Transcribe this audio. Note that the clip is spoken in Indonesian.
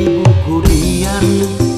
ibu buku